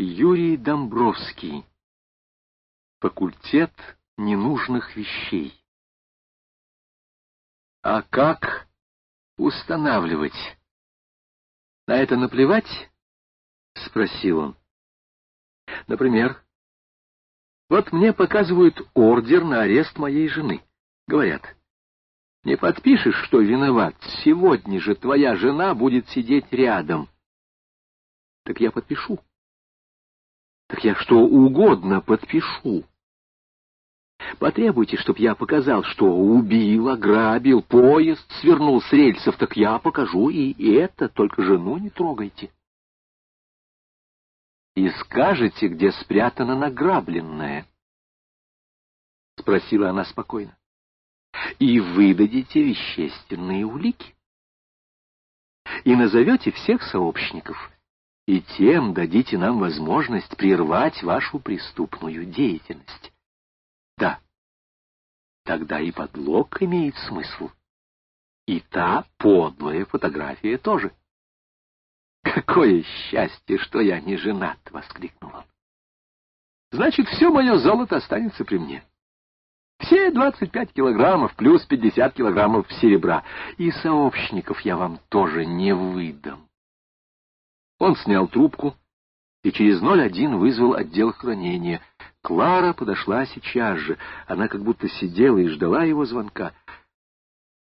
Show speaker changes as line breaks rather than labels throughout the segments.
Юрий Домбровский. Факультет ненужных вещей. А как устанавливать? На это наплевать? Спросил он. Например, вот мне показывают ордер на арест моей жены. Говорят, не подпишешь, что виноват, сегодня же твоя жена будет сидеть рядом. Так я подпишу. Так я что угодно подпишу. Потребуйте, чтоб я показал, что убил, ограбил, поезд свернул с рельсов, так я покажу и это, только жену не трогайте. И скажете, где спрятано награбленное? — спросила она спокойно. — И выдадите вещественные улики. И назовете всех сообщников — и тем дадите нам возможность прервать вашу преступную деятельность. Да, тогда и подлог имеет смысл. И та подлая фотография тоже. «Какое счастье, что я не женат!» — воскликнул он. «Значит, все мое золото останется при мне. Все двадцать пять килограммов плюс пятьдесят килограммов серебра. И сообщников я вам тоже не выдам. Он снял трубку и через 01 вызвал отдел хранения. Клара подошла сейчас же. Она как будто сидела и ждала его звонка.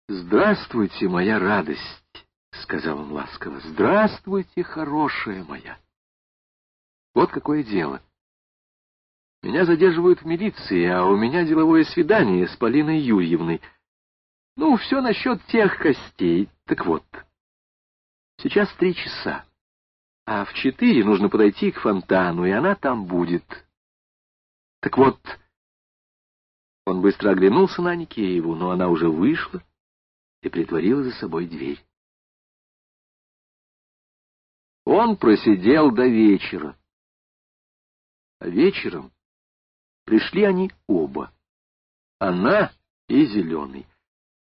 «Здравствуйте, моя радость!» — сказал он ласково. «Здравствуйте, хорошая моя!» «Вот какое дело!» Меня задерживают в милиции, а у меня деловое свидание с Полиной Юрьевной. Ну, все насчет тех костей. Так вот, сейчас три часа а в четыре нужно подойти к фонтану, и она там будет. Так вот, он быстро оглянулся на Никееву, но она уже вышла и притворила за собой дверь. Он просидел до вечера. А вечером пришли они оба. Она и Зеленый.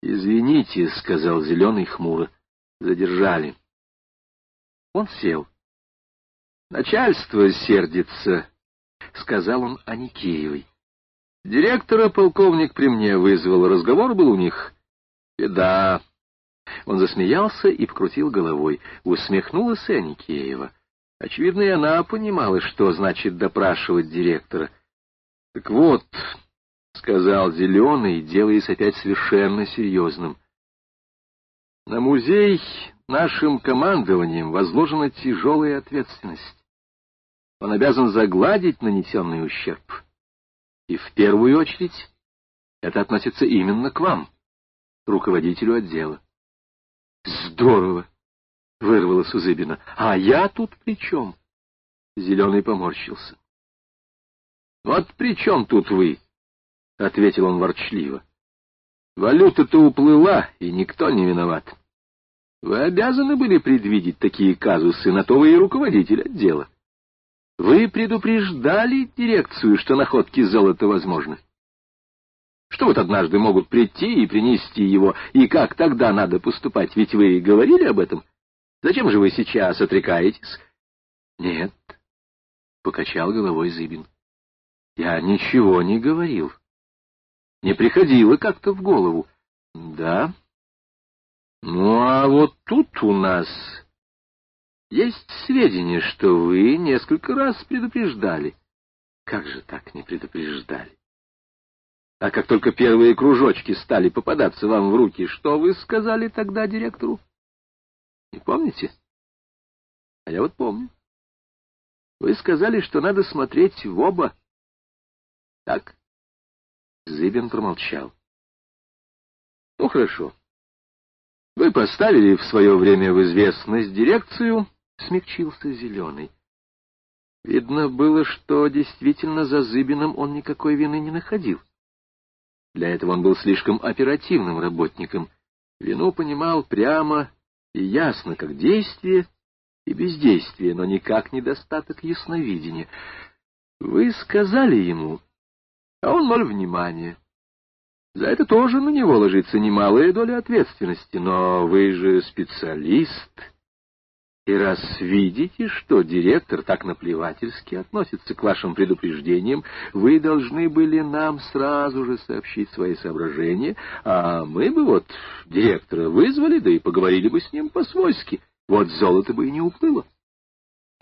«Извините», — сказал Зеленый хмуро, — «задержали». Он сел. Начальство сердится, — сказал он Аникеевой. Директора полковник при мне вызвал, разговор был у них. Беда. Он засмеялся и покрутил головой. Усмехнулась и Аникеева. Очевидно, и она понимала, что значит допрашивать директора. — Так вот, — сказал Зеленый, делаясь опять совершенно серьезным, — на музей нашим командованием возложена тяжелая ответственность. Он обязан загладить нанесенный ущерб. И в первую очередь это относится именно к вам, руководителю отдела. Здорово! — вырвалась Узыбина. — А я тут при чем? Зеленый поморщился. — Вот при чем тут вы? — ответил он ворчливо. — Валюта-то уплыла, и никто не виноват. Вы обязаны были предвидеть такие казусы, на то вы и руководитель отдела. Вы предупреждали дирекцию, что находки золота возможны? Что вот однажды могут прийти и принести его, и как тогда надо поступать? Ведь вы говорили об этом. Зачем же вы сейчас отрекаетесь? Нет, — покачал головой Зыбин. Я ничего не говорил. Не приходило как-то в голову. Да. Ну, а вот тут у нас есть сведения, что вы несколько раз предупреждали. Как же так не предупреждали? А как только первые кружочки стали попадаться вам в руки, что вы сказали тогда директору? Не помните? А я вот помню. Вы сказали, что надо смотреть в оба. Так? Зыбин промолчал. Ну, хорошо. Вы поставили в свое время в известность дирекцию, смягчился Зеленый. Видно было, что действительно за Зыбиным он никакой вины не находил. Для этого он был слишком оперативным работником. Вину понимал прямо и ясно, как действие и бездействие, но никак недостаток ясновидения. Вы сказали ему, а он ноль внимания. За это тоже на него ложится немалая доля ответственности, но вы же специалист, И раз видите, что директор так наплевательски относится к вашим предупреждениям, вы должны были нам сразу же сообщить свои соображения, а мы бы вот директора вызвали, да и поговорили бы с ним по-свойски. Вот золото бы и не уплыло.